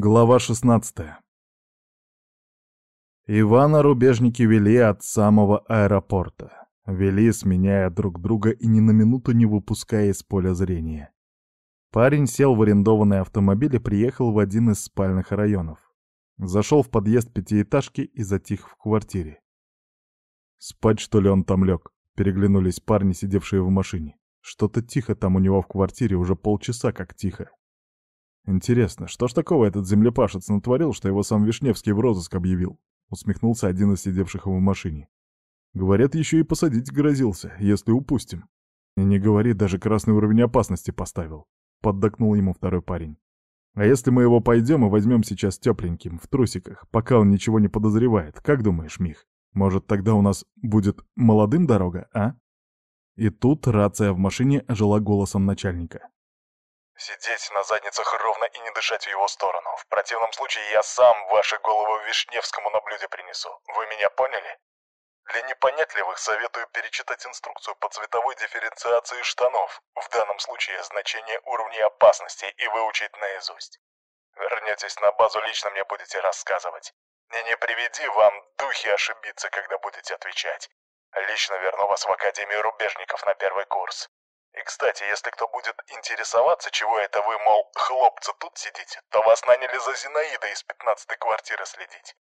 Глава 16 Ивана рубежники вели от самого аэропорта. Вели, сменяя друг друга и ни на минуту не выпуская из поля зрения. Парень сел в арендованный автомобиль и приехал в один из спальных районов. Зашел в подъезд пятиэтажки и затих в квартире. Спать, что ли, он там лег? Переглянулись парни, сидевшие в машине. Что-то тихо там у него в квартире, уже полчаса как тихо. Интересно, что ж такого этот землепашец натворил, что его сам Вишневский в розыск объявил? Усмехнулся один из сидевших в машине. Говорят, еще и посадить грозился, если упустим. И не говори, даже красный уровень опасности поставил. Поддакнул ему второй парень. А если мы его пойдем и возьмем сейчас тепленьким, в трусиках, пока он ничего не подозревает, как думаешь, Мих? Может, тогда у нас будет молодым дорога, а? И тут рация в машине ожила голосом начальника. Сидеть на задницах ровно и не дышать в его сторону. В противном случае я сам ваши головы Вишневскому на блюде принесу. Вы меня поняли? Для непонятливых советую перечитать инструкцию по цветовой дифференциации штанов, в данном случае значение уровней опасности, и выучить наизусть. Вернетесь на базу, лично мне будете рассказывать. И не приведи вам духи ошибиться, когда будете отвечать. Лично верну вас в Академию рубежников на первый курс. И, кстати, если кто будет интересоваться, чего это вы, мол, хлопцы тут сидите, то вас наняли за Зинаидой из пятнадцатой квартиры следить.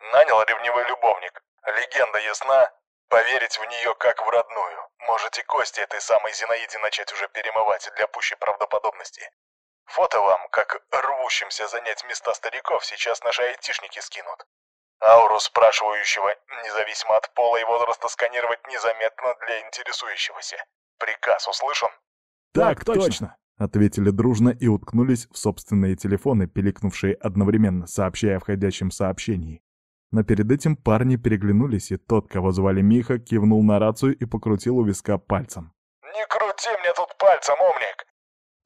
Нанял ревнивый любовник. Легенда ясна. Поверить в нее как в родную. Можете кости этой самой Зинаиде начать уже перемывать для пущей правдоподобности. Фото вам, как рвущимся занять места стариков, сейчас наши айтишники скинут. Ауру спрашивающего, независимо от пола и возраста, сканировать незаметно для интересующегося. Приказ услышан? Так, точно, ответили дружно и уткнулись в собственные телефоны, пиликнувшие одновременно, сообщая о входящем сообщении. Но перед этим парни переглянулись, и тот, кого звали Миха, кивнул на рацию и покрутил у виска пальцем. «Не крути мне тут пальцем, умник!»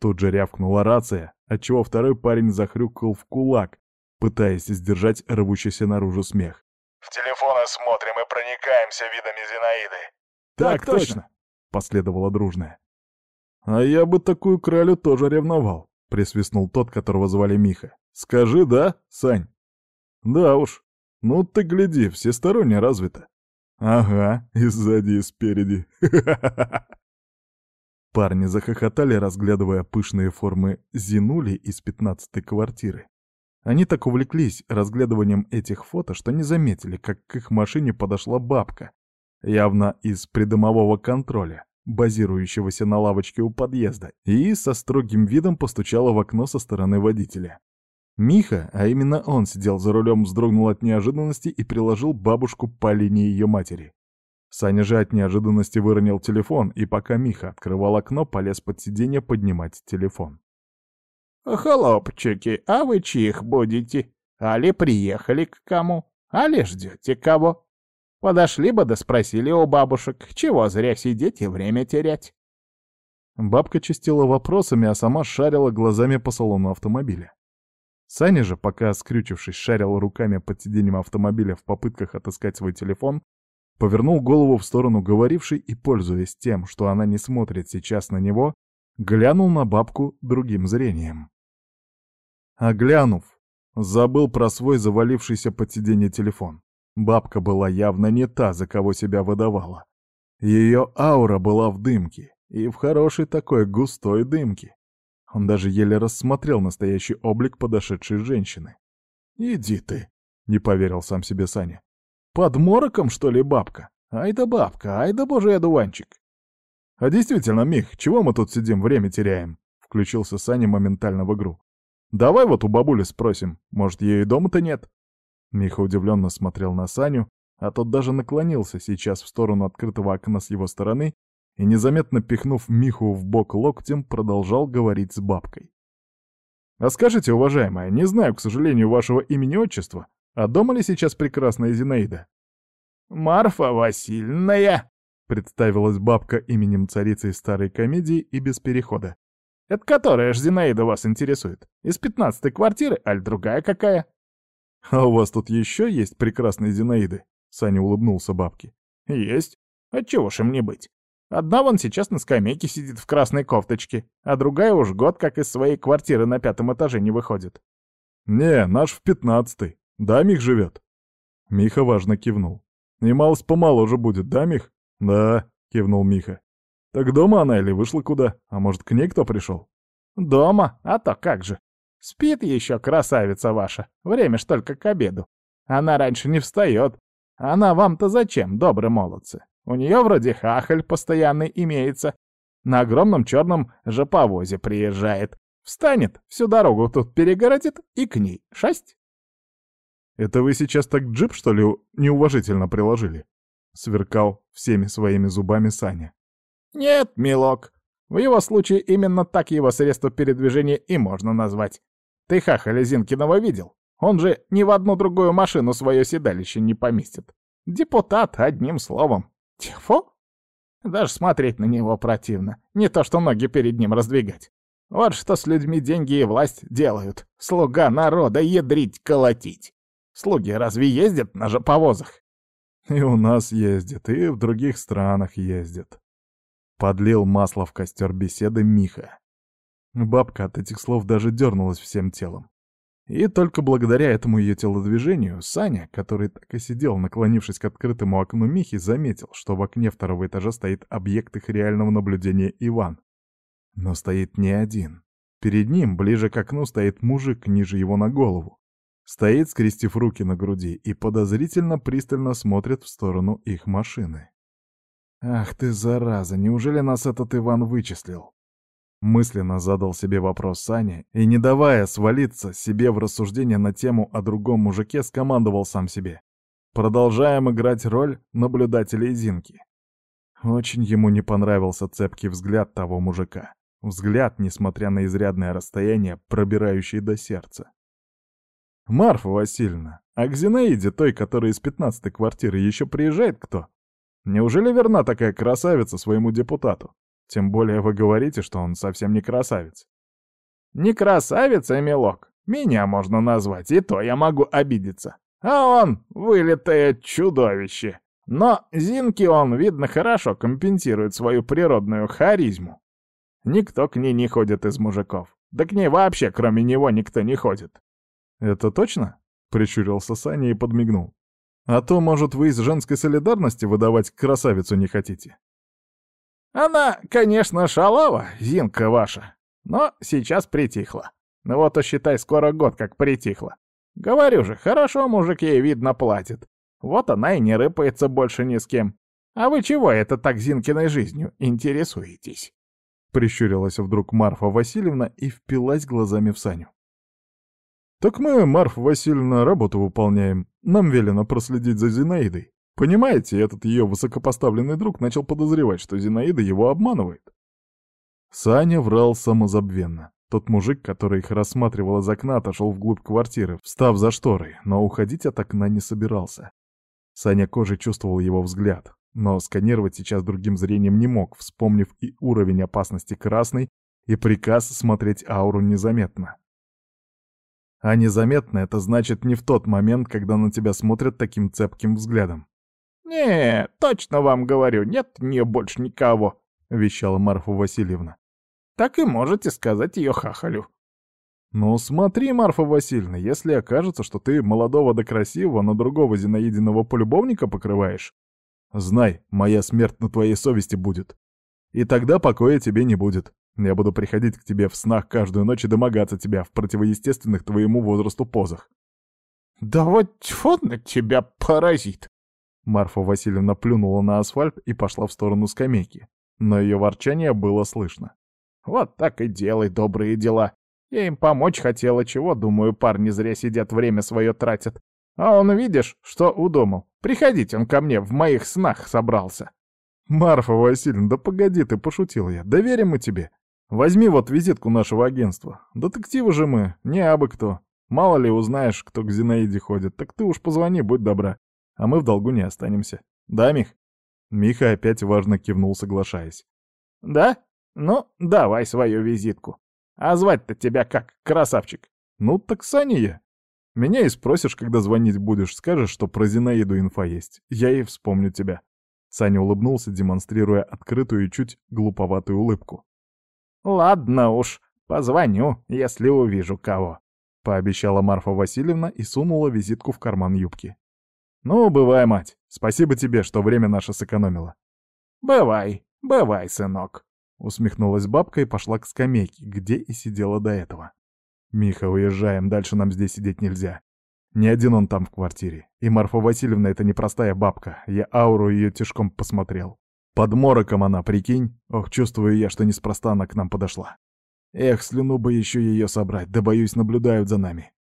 Тут же рявкнула рация, отчего второй парень захрюкал в кулак, пытаясь сдержать рвущийся наружу смех. «В телефоны смотрим и проникаемся видами Зинаиды». «Так, точно!» — последовало дружное. «А я бы такую кралю тоже ревновал», — присвистнул тот, которого звали Миха. «Скажи, да, Сань?» «Да уж. Ну ты гляди, всесторонне развито». «Ага, и сзади, и спереди. Парни захохотали, разглядывая пышные формы Зинули из пятнадцатой квартиры. Они так увлеклись разглядыванием этих фото, что не заметили, как к их машине подошла бабка, явно из придомового контроля, базирующегося на лавочке у подъезда, и со строгим видом постучала в окно со стороны водителя. Миха, а именно он сидел за рулем, вздрогнул от неожиданности и приложил бабушку по линии ее матери. Саня же от неожиданности выронил телефон, и пока Миха открывал окно, полез под сиденье поднимать телефон. «Холопчики, а вы чьих будете? Али приехали к кому? Али ждете кого?» Подошли бы да спросили у бабушек, чего зря сидеть и время терять. Бабка чистила вопросами, а сама шарила глазами по салону автомобиля. Саня же, пока, скрючившись, шарил руками под сиденьем автомобиля в попытках отыскать свой телефон, повернул голову в сторону говорившей и, пользуясь тем, что она не смотрит сейчас на него, глянул на бабку другим зрением. А глянув, забыл про свой завалившийся под сиденье телефон. Бабка была явно не та, за кого себя выдавала. Ее аура была в дымке, и в хорошей такой густой дымке. Он даже еле рассмотрел настоящий облик подошедшей женщины. «Иди ты!» — не поверил сам себе Саня. «Под мороком, что ли, бабка? Ай да бабка, ай да божий одуванчик!» «А действительно, Мих, чего мы тут сидим, время теряем?» — включился Саня моментально в игру. «Давай вот у бабули спросим, может, ей дома-то нет?» Миха удивленно смотрел на Саню, а тот даже наклонился сейчас в сторону открытого окна с его стороны и, незаметно пихнув Миху в бок локтем, продолжал говорить с бабкой. «А скажите, уважаемая, не знаю, к сожалению, вашего имени-отчества, а дома ли сейчас прекрасная Зинаида?» «Марфа Васильевна!» — представилась бабка именем царицы старой комедии и без перехода. «Это которая ж Зинаида вас интересует? Из пятнадцатой квартиры, аль другая какая?» «А у вас тут еще есть прекрасные Зинаиды?» Саня улыбнулся бабке. «Есть. Отчего ж им не быть? Одна вон сейчас на скамейке сидит в красной кофточке, а другая уж год как из своей квартиры на пятом этаже не выходит. «Не, наш в пятнадцатый. Да, Мих живет?» Миха важно кивнул. «И малость помоложе будет, да, Мих?» «Да», — кивнул Миха. «Так дома она или вышла куда? А может, к ней кто пришел?» «Дома? А то как же. Спит еще красавица ваша. Время ж только к обеду. Она раньше не встает. Она вам-то зачем, добрые молодцы? У нее вроде хахаль постоянный имеется. На огромном черном жоповозе приезжает. Встанет, всю дорогу тут перегородит и к ней шасть. «Это вы сейчас так джип, что ли, неуважительно приложили?» — сверкал всеми своими зубами Саня. «Нет, милок. В его случае именно так его средство передвижения и можно назвать. Ты хахаля Зинкинова видел? Он же ни в одну другую машину свое седалище не поместит. Депутат, одним словом. Тьфу! Даже смотреть на него противно. Не то что ноги перед ним раздвигать. Вот что с людьми деньги и власть делают. Слуга народа ядрить, колотить. Слуги разве ездят на жоповозах? И у нас ездят, и в других странах ездят. Подлил масло в костер беседы Миха. Бабка от этих слов даже дернулась всем телом. И только благодаря этому ее телодвижению Саня, который так и сидел, наклонившись к открытому окну Михи, заметил, что в окне второго этажа стоит объект их реального наблюдения Иван. Но стоит не один. Перед ним, ближе к окну, стоит мужик ниже его на голову. Стоит, скрестив руки на груди, и подозрительно пристально смотрит в сторону их машины. «Ах ты, зараза, неужели нас этот Иван вычислил?» Мысленно задал себе вопрос Саня и, не давая свалиться себе в рассуждение на тему о другом мужике, скомандовал сам себе. Продолжаем играть роль наблюдателя Зинки. Очень ему не понравился цепкий взгляд того мужика. Взгляд, несмотря на изрядное расстояние, пробирающий до сердца. «Марфа Васильевна, а к Зинаиде, той, которая из пятнадцатой квартиры, еще приезжает кто? Неужели верна такая красавица своему депутату? Тем более вы говорите, что он совсем не красавец». «Не красавица, милок. Меня можно назвать, и то я могу обидеться. А он — вылитое чудовище. Но Зинки он, видно, хорошо компенсирует свою природную харизму. Никто к ней не ходит из мужиков. Да к ней вообще, кроме него, никто не ходит. «Это точно?» — прищурился Саня и подмигнул. «А то, может, вы из женской солидарности выдавать красавицу не хотите?» «Она, конечно, шалава, Зинка ваша, но сейчас притихла. Ну вот, а считай, скоро год как притихла. Говорю же, хорошо мужик ей, видно, платит. Вот она и не рыпается больше ни с кем. А вы чего это так Зинкиной жизнью интересуетесь?» Прищурилась вдруг Марфа Васильевна и впилась глазами в Саню. «Так мы, Марфа Васильевна, работу выполняем. Нам велено проследить за Зинаидой. Понимаете, этот ее высокопоставленный друг начал подозревать, что Зинаида его обманывает». Саня врал самозабвенно. Тот мужик, который их рассматривал из окна, отошел вглубь квартиры, встав за шторой, но уходить от окна не собирался. Саня кожей чувствовал его взгляд, но сканировать сейчас другим зрением не мог, вспомнив и уровень опасности красный, и приказ смотреть ауру незаметно. А незаметно — это значит не в тот момент, когда на тебя смотрят таким цепким взглядом. «Не, точно вам говорю, нет не больше никого», — вещала Марфа Васильевна. «Так и можете сказать ее хахалю». «Ну смотри, Марфа Васильевна, если окажется, что ты молодого да красивого на другого Зинаидиного полюбовника покрываешь, Знай, моя смерть на твоей совести будет. И тогда покоя тебе не будет. Я буду приходить к тебе в снах каждую ночь и домогаться тебя в противоестественных твоему возрасту позах. «Да вот тьфу на тебя, паразит!» Марфа Васильевна плюнула на асфальт и пошла в сторону скамейки, но ее ворчание было слышно. «Вот так и делай добрые дела. Я им помочь хотела, чего, думаю, парни зря сидят, время свое тратят. А он, видишь, что удумал? Приходить он ко мне в моих снах собрался. Марфа Васильевна, да погоди ты, пошутил я. Доверим мы тебе. Возьми вот визитку нашего агентства. Детективы же мы, не абы кто. Мало ли узнаешь, кто к Зинаиде ходит, так ты уж позвони, будь добра. А мы в долгу не останемся. Да, Мих? Миха опять важно кивнул, соглашаясь. Да? Ну, давай свою визитку. А звать-то тебя как, красавчик? Ну, так Саня. Меня и спросишь, когда звонить будешь, скажешь, что про Зинаиду инфа есть. Я и вспомню тебя». Саня улыбнулся, демонстрируя открытую и чуть глуповатую улыбку. «Ладно уж, позвоню, если увижу кого. — пообещала Марфа Васильевна и сунула визитку в карман юбки. «Ну, бывай, мать. Спасибо тебе, что время наше сэкономила». «Бывай, бывай, сынок», — усмехнулась бабка и пошла к скамейке, где и сидела до этого. «Миха, уезжаем, дальше нам здесь сидеть нельзя. Не один он там в квартире. И Марфа Васильевна — это не простая бабка. Я ауру ее тяжком посмотрел. Под мороком она, прикинь. Ох, чувствую я, что неспроста она к нам подошла. Эх, слюну бы еще ее собрать, да боюсь, наблюдают за нами.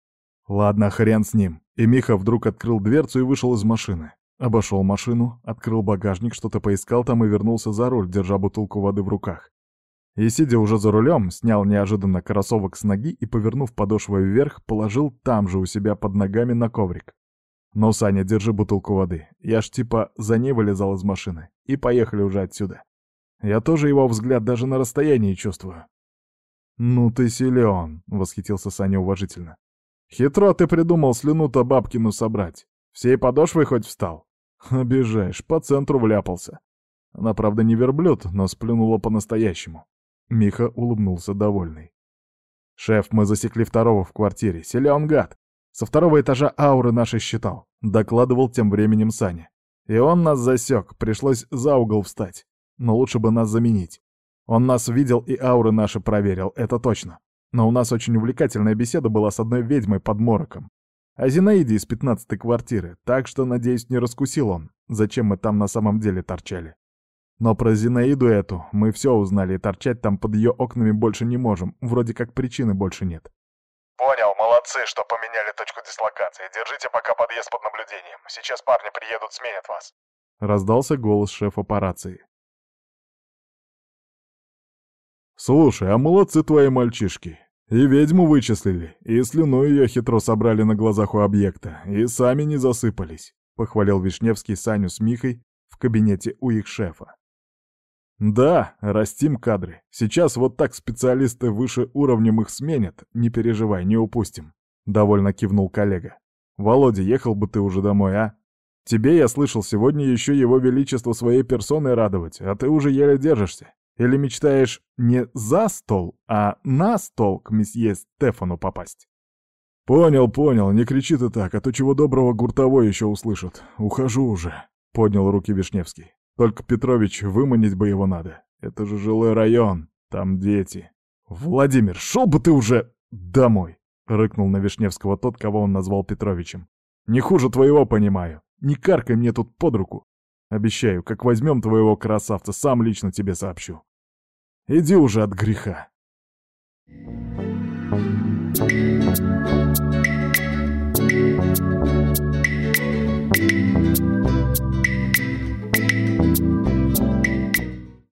Ладно, хрен с ним. И Миха вдруг открыл дверцу и вышел из машины. Обошел машину, открыл багажник, что-то поискал там и вернулся за руль, держа бутылку воды в руках. И, сидя уже за рулем, снял неожиданно кроссовок с ноги и, повернув подошвой вверх, положил там же у себя под ногами на коврик. «Ну, Саня, держи бутылку воды. Я ж типа за ней вылезал из машины. И поехали уже отсюда. Я тоже его взгляд даже на расстоянии чувствую». «Ну ты силен», — восхитился Саня уважительно. «Хитро ты придумал слюну-то бабкину собрать. Всей подошвой хоть встал?» «Обижаешь, по центру вляпался». Она, правда, не верблюд, но сплюнула по-настоящему. Миха улыбнулся довольный. «Шеф, мы засекли второго в квартире. Силен гад. Со второго этажа ауры наши считал», — докладывал тем временем Саня. «И он нас засек, пришлось за угол встать. Но лучше бы нас заменить. Он нас видел и ауры наши проверил, это точно. Но у нас очень увлекательная беседа была с одной ведьмой под мороком. О Зинаиде из пятнадцатой квартиры, так что, надеюсь, не раскусил он, зачем мы там на самом деле торчали. Но про Зинаиду эту мы все узнали, и торчать там под ее окнами больше не можем, вроде как причины больше нет. Понял, молодцы, что поменяли точку дислокации. Держите пока подъезд под наблюдением. Сейчас парни приедут, сменят вас. Раздался голос шефа по рации. «Слушай, а молодцы твои мальчишки. И ведьму вычислили, и слюну ее хитро собрали на глазах у объекта, и сами не засыпались», — похвалил Вишневский Саню с Михой в кабинете у их шефа. «Да, растим кадры. Сейчас вот так специалисты выше уровнем их сменят, не переживай, не упустим», — довольно кивнул коллега. «Володя, ехал бы ты уже домой, а? Тебе, я слышал, сегодня еще его величество своей персоной радовать, а ты уже еле держишься. Или мечтаешь не за стол, а на стол к месье Стефану попасть? Понял, понял, не кричи ты так, а то чего доброго гуртовой еще услышат. Ухожу уже, поднял руки Вишневский. Только Петрович выманить бы его надо. Это же жилой район, там дети. Владимир, шел бы ты уже домой, рыкнул на Вишневского тот, кого он назвал Петровичем. Не хуже твоего понимаю. Не каркай мне тут под руку. Обещаю, как возьмем твоего красавца, сам лично тебе сообщу. Иди уже от греха.